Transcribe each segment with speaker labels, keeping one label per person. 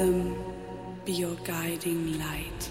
Speaker 1: them be your guiding light.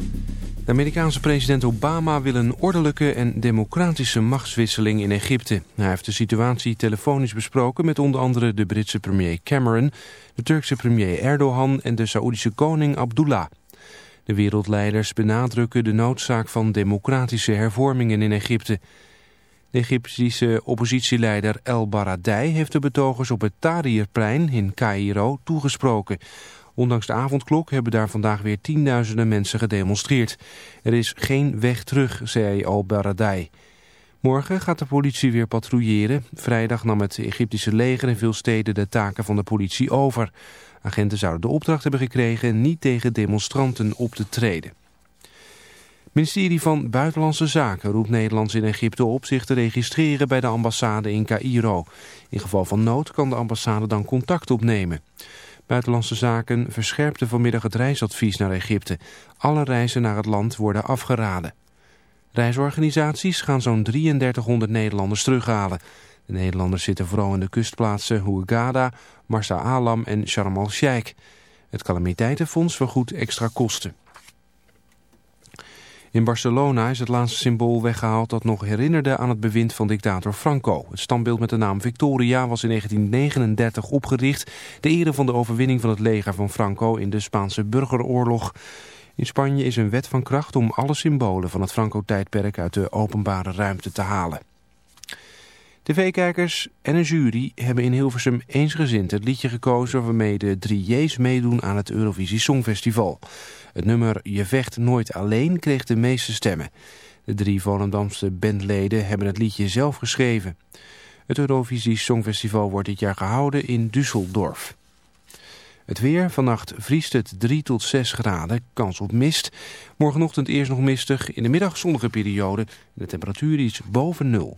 Speaker 2: De Amerikaanse president Obama wil een ordelijke en democratische machtswisseling in Egypte. Hij heeft de situatie telefonisch besproken met onder andere de Britse premier Cameron, de Turkse premier Erdogan en de Saoedische koning Abdullah. De wereldleiders benadrukken de noodzaak van democratische hervormingen in Egypte. De Egyptische oppositieleider El Baradei heeft de betogers op het Tahrirplein in Cairo toegesproken. Ondanks de avondklok hebben daar vandaag weer tienduizenden mensen gedemonstreerd. Er is geen weg terug, zei Al Baradei. Morgen gaat de politie weer patrouilleren. Vrijdag nam het Egyptische leger in veel steden de taken van de politie over. Agenten zouden de opdracht hebben gekregen niet tegen demonstranten op te treden. Het ministerie van Buitenlandse Zaken roept Nederlands in Egypte op zich te registreren bij de ambassade in Cairo. In geval van nood kan de ambassade dan contact opnemen. Buitenlandse Zaken verscherpte vanmiddag het reisadvies naar Egypte. Alle reizen naar het land worden afgeraden. Reisorganisaties gaan zo'n 3300 Nederlanders terughalen. De Nederlanders zitten vooral in de kustplaatsen Hurghada, Marsa Alam en Sharm el-Sheikh. Het calamiteitenfonds vergoedt extra kosten. In Barcelona is het laatste symbool weggehaald dat nog herinnerde aan het bewind van dictator Franco. Het standbeeld met de naam Victoria was in 1939 opgericht. De ere van de overwinning van het leger van Franco in de Spaanse burgeroorlog. In Spanje is een wet van kracht om alle symbolen van het Franco-tijdperk uit de openbare ruimte te halen. TV-kijkers en een jury hebben in Hilversum eensgezind het liedje gekozen waarmee de drie J's meedoen aan het Eurovisie Songfestival. Het nummer Je vecht nooit alleen kreeg de meeste stemmen. De drie Volendamse bandleden hebben het liedje zelf geschreven. Het Eurovisie Songfestival wordt dit jaar gehouden in Düsseldorf. Het weer, vannacht vriest het 3 tot 6 graden, kans op mist. Morgenochtend eerst nog mistig, in de middag zonnige periode. De temperatuur is boven nul.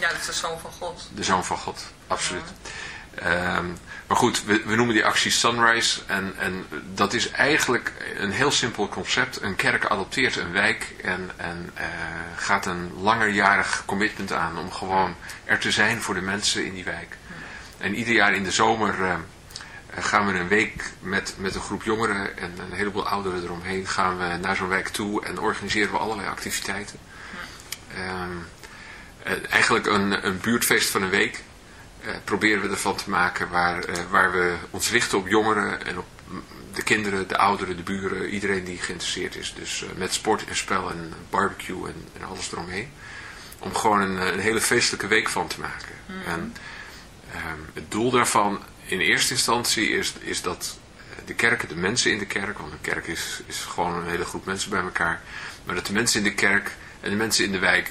Speaker 3: Ja, dat is de zoon van God.
Speaker 4: De Zoon van God, absoluut. Ehm, maar goed, we, we noemen die actie Sunrise. En, en dat is eigenlijk een heel simpel concept. Een kerk adopteert een wijk en, en eh, gaat een langerjarig commitment aan om gewoon er te zijn voor de mensen in die wijk. En ieder jaar in de zomer eh, gaan we een week met, met een groep jongeren en een heleboel ouderen eromheen gaan we naar zo'n wijk toe en organiseren we allerlei activiteiten. Ehm, eh, eigenlijk een, een buurtfeest van een week eh, proberen we ervan te maken waar, eh, waar we ons richten op jongeren en op de kinderen, de ouderen, de buren, iedereen die geïnteresseerd is. Dus eh, met sport en spel en barbecue en, en alles eromheen. Om gewoon een, eh, een hele feestelijke week van te maken. En ehm, het doel daarvan in eerste instantie is, is dat eh, de kerken, de mensen in de kerk, want een kerk is, is gewoon een hele groep mensen bij elkaar, maar dat de mensen in de kerk en de mensen in de wijk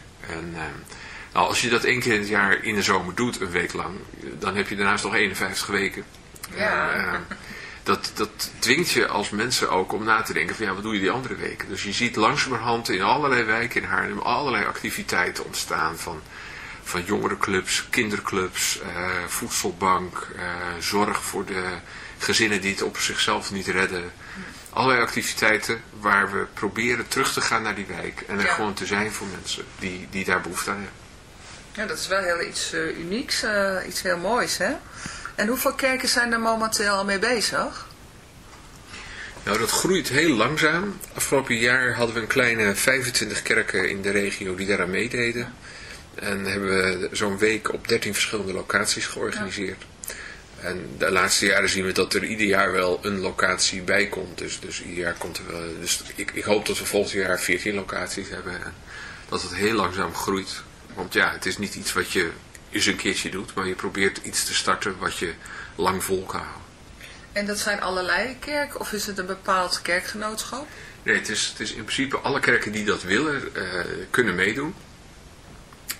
Speaker 4: En eh, nou, als je dat één keer in het jaar in de zomer doet, een week lang, dan heb je daarnaast nog 51 weken.
Speaker 3: Ja.
Speaker 4: En, eh, dat, dat dwingt je als mensen ook om na te denken van ja, wat doe je die andere weken? Dus je ziet langzamerhand in allerlei wijken in Haarlem allerlei activiteiten ontstaan van, van jongerenclubs, kinderclubs, eh, voedselbank, eh, zorg voor de gezinnen die het op zichzelf niet redden. Allerlei activiteiten waar we proberen terug te gaan naar die wijk en er
Speaker 3: Ja.
Speaker 4: gewoon te zijn voor mensen die, die daar behoefte aan hebben.
Speaker 3: Ja, dat is wel heel iets eh, unieks, eh, iets heel moois, hè? En hoeveel kerken zijn er momenteel al mee bezig?
Speaker 4: Nou, dat groeit heel langzaam. Afgelopen jaar hadden we een kleine 25 kerken in de regio die daaraan meededen. En hebben we zo'n week op 13 verschillende locaties georganiseerd. En de laatste jaren zien we dat er ieder jaar wel een locatie bij komt. Dus, dus ieder jaar komt er wel. Dus ik, ik hoop dat we volgend jaar 14 locaties hebben. En dat het heel langzaam groeit. Want ja, het is niet iets wat je eens een keertje doet. Maar je probeert iets te starten wat je lang vol kan houden.
Speaker 3: En dat zijn allerlei kerken of is het een bepaald kerkgenootschap?
Speaker 4: Nee, het is, het is in principe alle kerken die dat willen, eh, kunnen meedoen.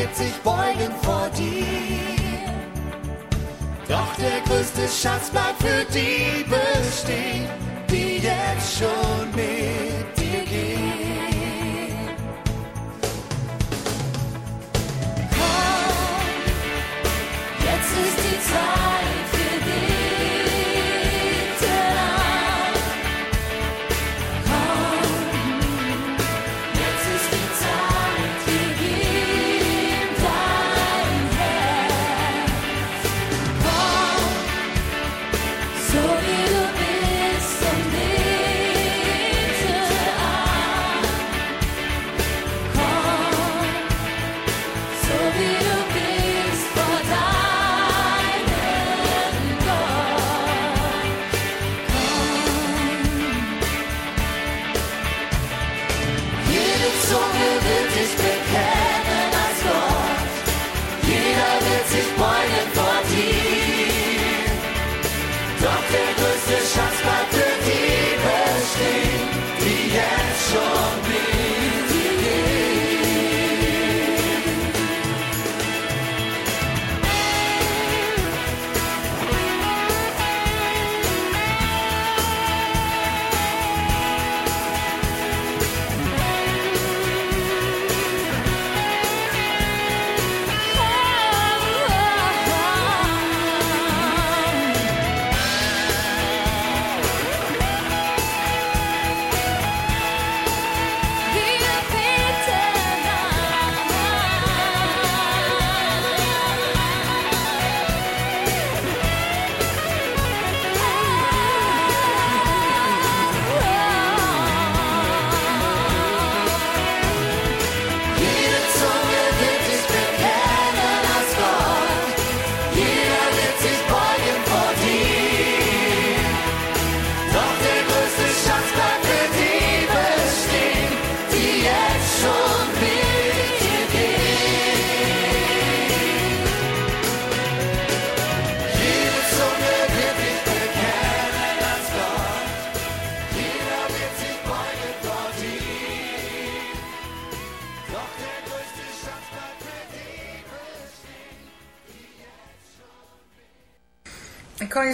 Speaker 5: Wird sich beugen vor dir. Doch der größte Schatz bleibt für die bestehen, die jetzt schon mit dir gehen. Komm, jetzt ist die Zeit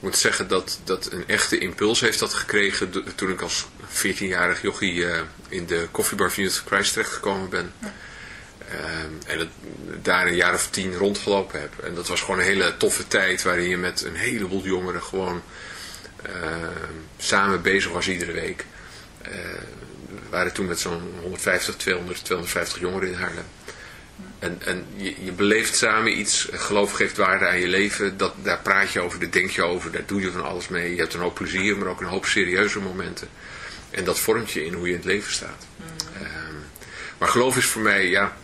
Speaker 4: Ik moet zeggen dat, dat een echte impuls heeft dat gekregen toen ik als 14-jarig jochie eh, in de koffiebar van Youth of Christ terechtgekomen ben. Ehm, en het, daar een jaar of tien rondgelopen heb. En dat was gewoon een hele toffe tijd waarin je met een heleboel jongeren gewoon ehm, samen bezig was iedere week. Eh, we waren toen met zo'n 150, 200, 250 jongeren in Haarlem. En, en je, je beleeft samen iets, geloof geeft waarde aan je leven, dat, daar praat je over, daar denk je over, daar doe je van alles mee. Je hebt een hoop plezier, maar ook een hoop serieuze momenten. En dat vormt je in hoe je in het leven staat. Ehm, maar geloof is voor mij, ja,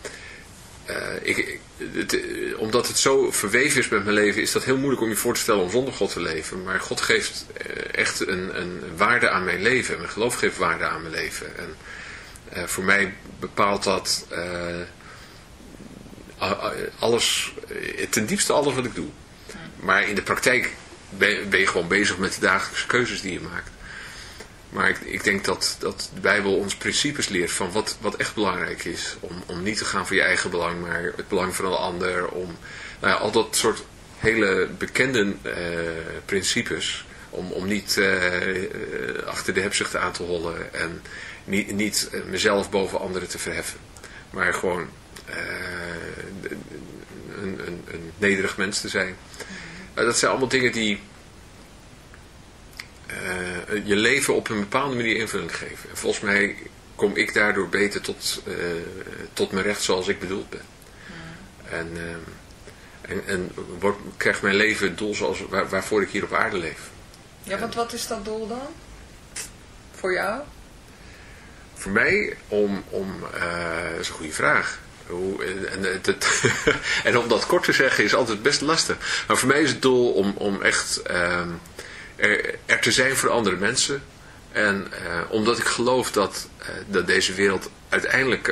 Speaker 4: eh, ik, het, eh, omdat het zo verweven is met mijn leven, is dat heel moeilijk om je voor te stellen om zonder God te leven. Maar God geeft eh, echt een, een waarde aan mijn leven. En mijn geloof geeft waarde aan mijn leven. En voor mij bepaalt dat alles, eh, ten diepste alles wat ik doe. Maar in de praktijk ben, je gewoon bezig met de dagelijkse keuzes die je maakt. Maar ik, ik denk dat, dat de Bijbel ons principes leert van wat, wat echt belangrijk is. Om, om niet te gaan voor je eigen belang, maar het belang van een ander. Om nou ja, al dat soort hele bekende eh, principes. Om, om niet eh, achter de hebzucht aan te hollen. En niet, niet mezelf boven anderen te verheffen. Maar gewoon een, een, een nederig mens te zijn. Eh, dat zijn allemaal dingen die eh, je leven op een bepaalde manier invulling geven. En volgens mij kom ik daardoor beter tot, eh, tot mijn recht zoals ik bedoeld ben. En, eh, en, en wordt, krijgt mijn leven het doel zoals, waar, waarvoor ik hier op aarde leef.
Speaker 3: Ja, want wat is dat doel dan? Voor jou?
Speaker 4: Voor mij om, om eh, dat is een goede vraag. En, en, om dat kort te zeggen is altijd best lastig. Maar voor mij is het doel om, om echt ehm, er, te zijn voor andere mensen. En omdat ik geloof dat, dat deze wereld uiteindelijk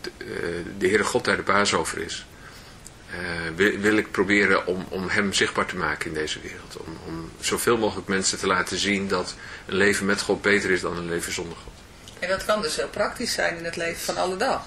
Speaker 4: de, de Heere God daar de baas over is. Wil, wil, ik proberen om, om hem zichtbaar te maken in deze wereld. Om, om zoveel mogelijk mensen te laten zien dat een leven met God beter is dan een leven zonder God.
Speaker 3: En dat kan dus heel praktisch zijn in het leven van alle dag.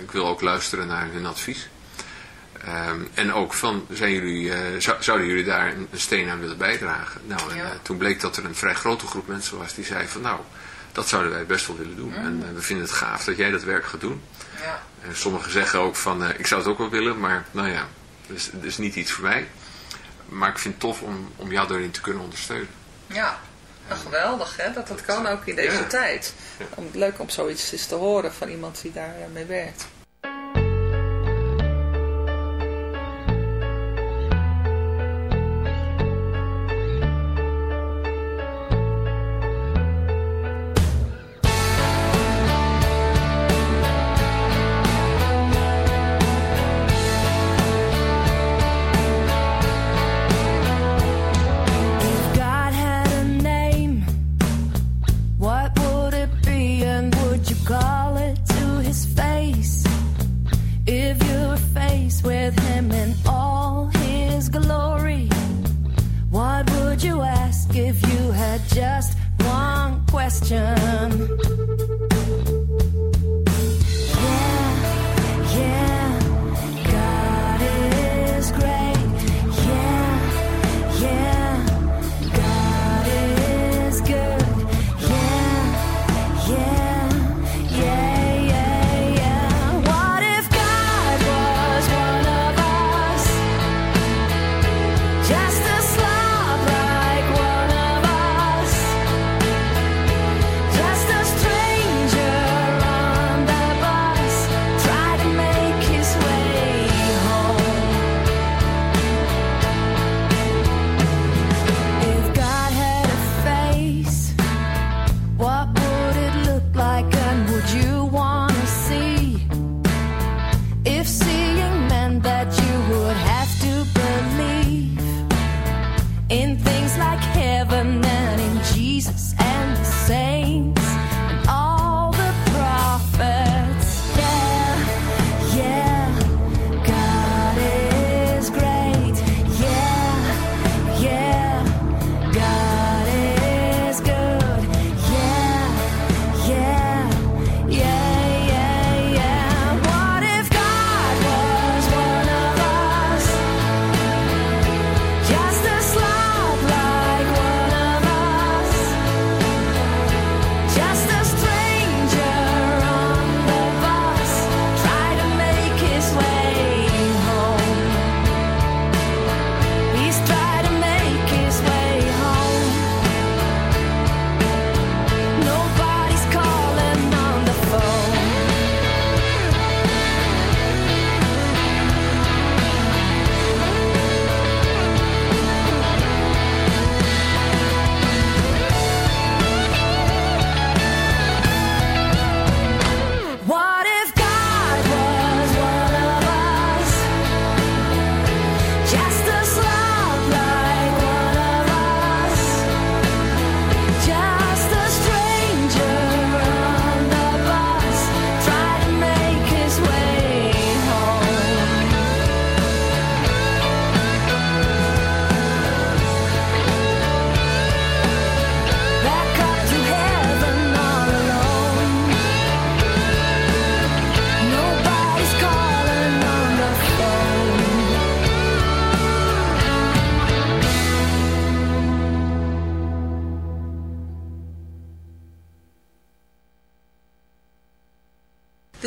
Speaker 4: Ik wil ook luisteren naar hun advies. Um, en ook van, zijn jullie, uh, zou, zouden jullie daar een, een, steen aan willen bijdragen? Nou, en ja. uh, toen bleek dat er een vrij grote groep mensen was die zei van nou, dat zouden wij best wel willen doen. Mm. En uh, we vinden het gaaf dat jij dat werk gaat doen.
Speaker 6: Ja.
Speaker 4: En sommigen zeggen ook van, ik zou het ook wel willen, maar nou ja, dus, dus niet iets voor mij. Maar ik vind het tof om, om jou daarin te kunnen ondersteunen.
Speaker 6: Ja, geweldig hè, dat dat kan ook in deze tijd. Om, leuk om zoiets eens te horen van iemand die daar mee werkt.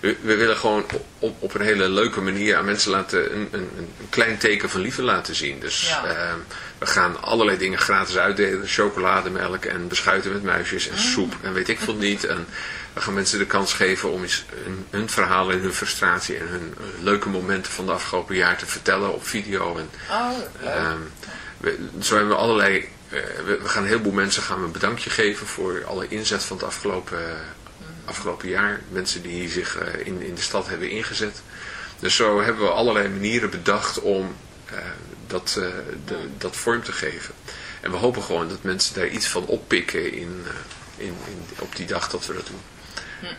Speaker 4: We, we willen gewoon op, op een hele leuke manier aan mensen laten een, een, een klein teken van liefde laten zien. Dus
Speaker 3: ja.
Speaker 4: uh, we gaan allerlei dingen gratis uitdelen. Chocolademelk en beschuiten met muisjes en
Speaker 3: Mm.
Speaker 4: soep en weet ik veel niet. En we gaan mensen de kans geven om eens hun, hun verhalen en hun frustratie en hun uh, leuke momenten van de afgelopen jaar te vertellen op video. En,
Speaker 3: oh,
Speaker 4: um, we, zo hebben we allerlei... Uh, we, we, gaan een heleboel mensen gaan we een bedankje geven voor alle inzet van het afgelopen, afgelopen jaar. Mensen die zich uh, in, in de stad hebben ingezet. Dus zo hebben we allerlei manieren bedacht om uh, dat, uh, de, dat vorm te geven. En we hopen gewoon dat mensen daar iets van oppikken in, in, in, op die dag dat we dat doen.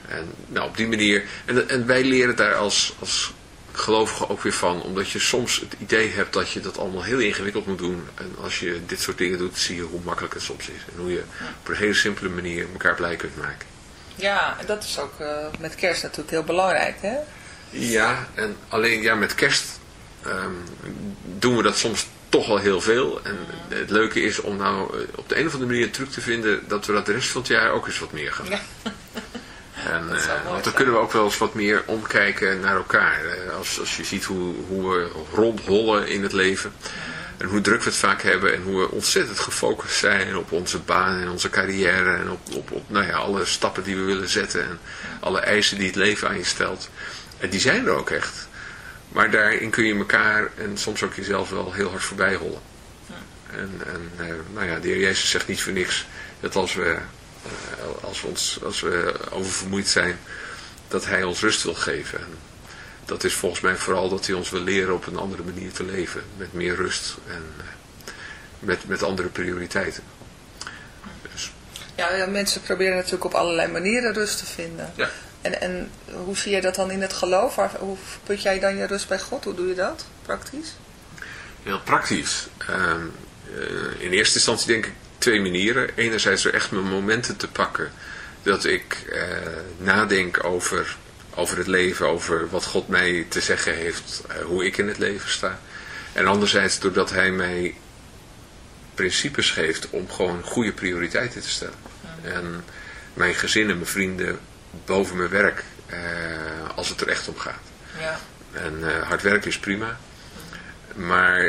Speaker 4: En nou, op die manier... En, en wij leren daar als, als gelovigen ook weer van. Omdat je soms het idee hebt dat je dat allemaal heel ingewikkeld moet doen. En als je dit soort dingen doet, zie je hoe makkelijk het soms is. En hoe je op een hele simpele manier elkaar blij kunt maken.
Speaker 3: Ja, en dat is ook uh, met kerst natuurlijk heel belangrijk, hè?
Speaker 4: Ja, en alleen ja, met kerst um, doen we dat soms toch wel heel veel. En het leuke is om nou op de een of andere manier een truc te vinden dat we dat de rest van het jaar ook eens wat meer gaan doen.
Speaker 3: Ja.
Speaker 4: En, uh, want dan kunnen we ook wel eens wat meer omkijken naar elkaar. Als, als je ziet hoe, hoe we rondhollen in het leven. En hoe druk we het vaak hebben. En hoe we ontzettend gefocust zijn op onze baan en onze carrière. En op, op, op nou ja, alle stappen die we willen zetten. En alle eisen die het leven aan je stelt. En die zijn er ook echt. Maar daarin kun je elkaar en soms ook jezelf wel heel hard voorbij hollen. En, en uh, nou ja, de heer Jezus zegt niet voor niks dat als we uh, als we, ons, als we oververmoeid zijn, dat hij ons rust wil geven. Dat is volgens mij vooral dat hij ons wil leren op een andere manier te leven. Met meer rust en uh, met, met andere prioriteiten. Dus.
Speaker 3: Ja, ja, mensen proberen natuurlijk op allerlei manieren rust te vinden.
Speaker 4: Ja.
Speaker 3: En, en hoe zie je dat dan in het geloof? Hoe put jij dan je rust bij God? Hoe doe je dat praktisch?
Speaker 4: Heel praktisch. Um, uh, in eerste instantie denk ik twee manieren. Enerzijds er echt mijn momenten te pakken dat ik uh, nadenk over, over het leven, over wat God mij te zeggen heeft, uh, hoe ik in het leven sta. En anderzijds doordat hij mij principes geeft om gewoon goede prioriteiten te stellen. En mijn gezin en mijn vrienden boven mijn werk, uh, als het er echt om gaat.
Speaker 3: Ja.
Speaker 4: En hard werken is prima, maar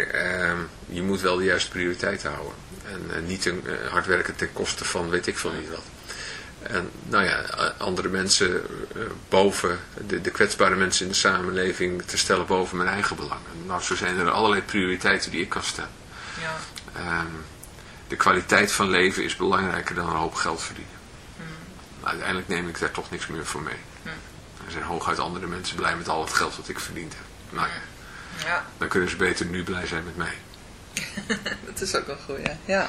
Speaker 4: je moet wel de juiste prioriteiten houden. En uh, niet een, uh, hard werken ten koste van weet ik veel niet wat. En nou ja, andere mensen uh, boven, de, de, kwetsbare mensen in de samenleving te stellen boven mijn eigen belang. Nou, zo zijn er allerlei prioriteiten die ik kan stellen.
Speaker 3: Ja.
Speaker 4: Um, de kwaliteit van leven is belangrijker dan een hoop geld verdienen.
Speaker 3: Mm.
Speaker 4: Uiteindelijk neem ik daar toch niks meer voor mee.
Speaker 3: Mm.
Speaker 4: Er zijn hooguit andere mensen blij met al het geld wat ik verdiend heb. Nou ja,
Speaker 3: ja.
Speaker 4: dan kunnen ze beter nu blij zijn met mij.
Speaker 3: dat is ook wel goed, ja. ja.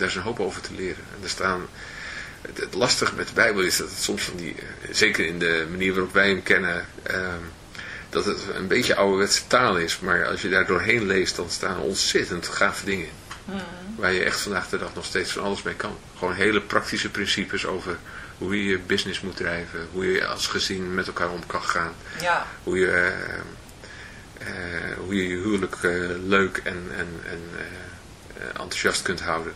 Speaker 4: Daar is een hoop over te leren. En er staan, het, het lastige met de Bijbel is dat het soms van die, eh, zeker in de manier waarop wij hem kennen, ehm, dat het een beetje ouderwetse taal is. Maar als je daar doorheen leest, dan staan ontzettend gave dingen in. Waar je echt vandaag de dag nog steeds van alles mee kan. Gewoon hele praktische principes over hoe je je business moet drijven. Hoe je als gezin met elkaar om kan gaan.
Speaker 3: Ja.
Speaker 4: Hoe je, eh, eh, hoe je je huwelijk leuk en, en, en enthousiast kunt houden.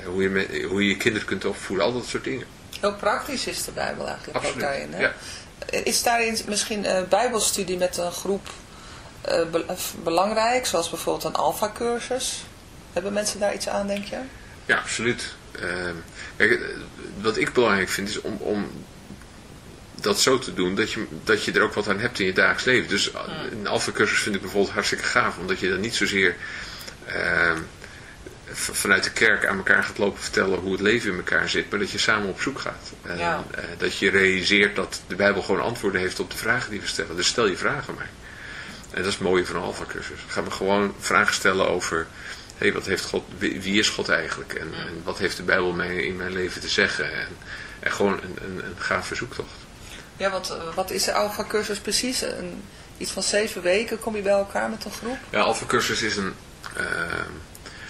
Speaker 4: Eh, hoe, je met, hoe je kinderen kunt opvoeden. Al dat soort dingen.
Speaker 3: Heel praktisch is de Bijbel eigenlijk
Speaker 4: Absoluut,
Speaker 3: ook daarin. Hè?
Speaker 4: ja.
Speaker 3: Is daarin misschien bijbelstudie met een groep eh, be- eh, belangrijk, zoals bijvoorbeeld een alfa-cursus? Hebben mensen daar iets aan, denk je?
Speaker 4: Ja, absoluut. Ehm, kijk, eh, wat ik belangrijk vind is om, om dat zo te doen dat je, dat je er ook wat aan hebt in je dagelijks leven. Dus eh, een alfa-cursus vind ik bijvoorbeeld hartstikke gaaf, omdat je dan niet zozeer ehm, vanuit de kerk aan elkaar gaat lopen vertellen hoe het leven in elkaar zit, maar dat je samen op zoek gaat. En,
Speaker 3: Ja.
Speaker 4: eh, dat je realiseert dat de Bijbel gewoon antwoorden heeft op de vragen die we stellen. Dus stel je vragen maar. En dat is het mooie van een alfa-cursus. Gaan we gewoon vragen stellen over, hey, wat heeft God, wie is God eigenlijk? En, en wat heeft de Bijbel mij in mijn leven te zeggen? En, en gewoon een, een, een gave zoektocht.
Speaker 3: Ja, want wat is de alfa-cursus precies? Een, iets van zeven weken kom je bij elkaar met een groep?
Speaker 4: Ja, Alpha Cursus is een, eh,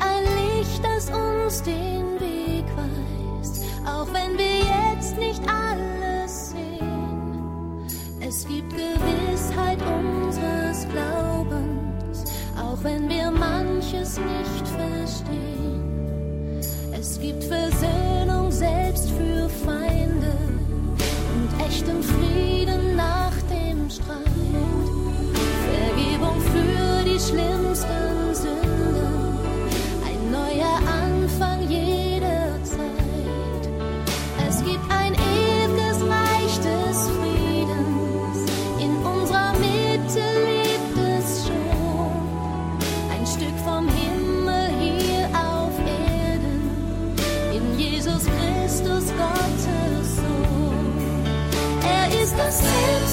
Speaker 6: Ein Licht, das uns den Weg weist, auch wenn wir jetzt nicht alles sehen. Es gibt Gewissheit unseres Glaubens, auch wenn wir manches nicht verstehen. Es gibt Versöhnung selbst für Feinde und echten Frieden nach dem Streit. Vergebung für die schlimmsten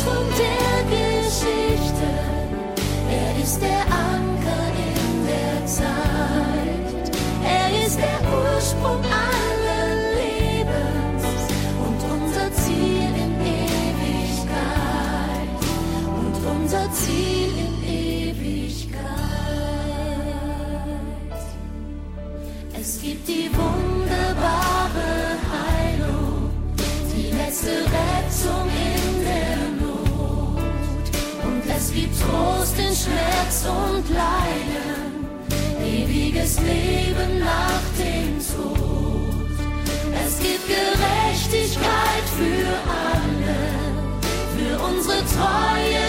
Speaker 6: Der Geschichte, er ist der Anker in der Zeit, er ist der Ursprung Schmerz und Leiden, ewiges Leben nach dem Tod. Es gibt Gerechtigkeit für alle, für unsere Treue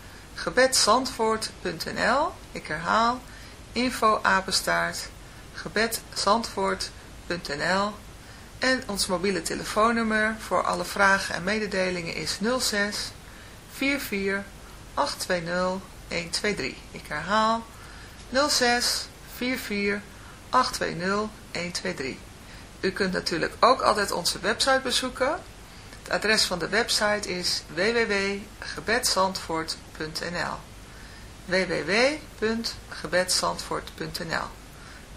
Speaker 3: gebedsandvoort.nl Ik herhaal info apenstaart gebedsandvoort.nl En ons mobiele telefoonnummer voor alle vragen en mededelingen is 06 44 820 123. Ik herhaal 06 44 820 123. U kunt natuurlijk ook altijd onze website bezoeken. Adres van de website is www.gebedsandvoort.nl www.gebedsandvoort.nl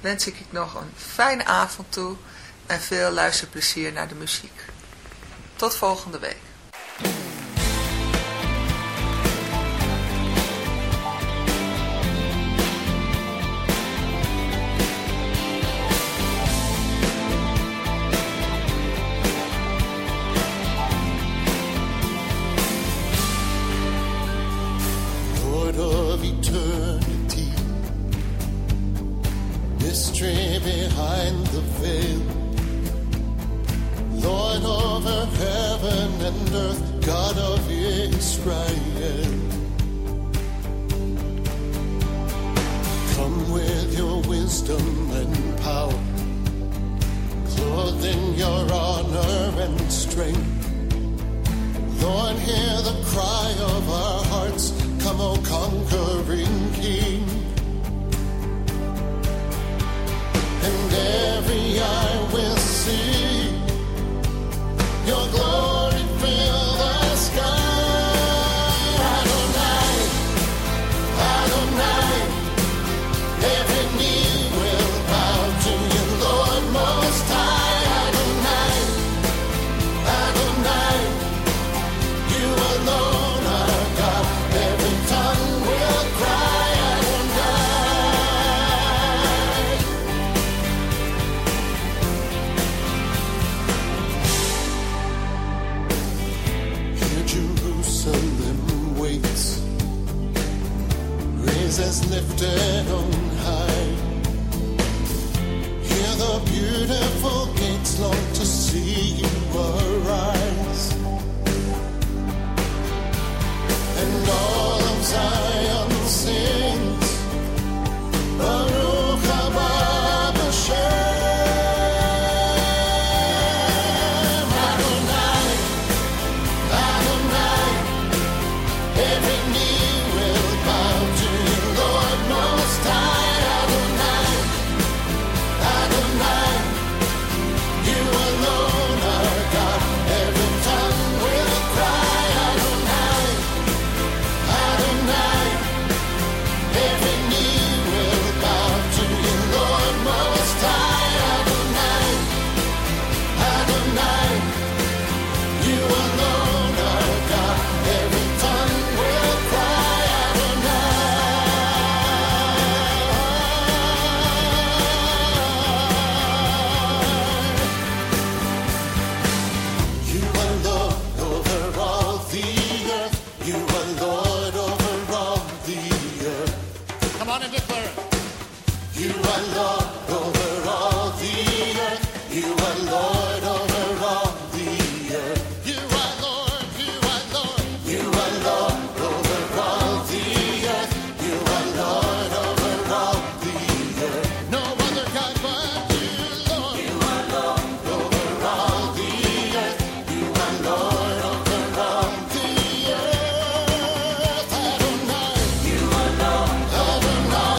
Speaker 3: Wens ik nog een fijne avond toe en veel luisterplezier naar de muziek. Tot volgende week.
Speaker 5: sun waits. grace has lifted on.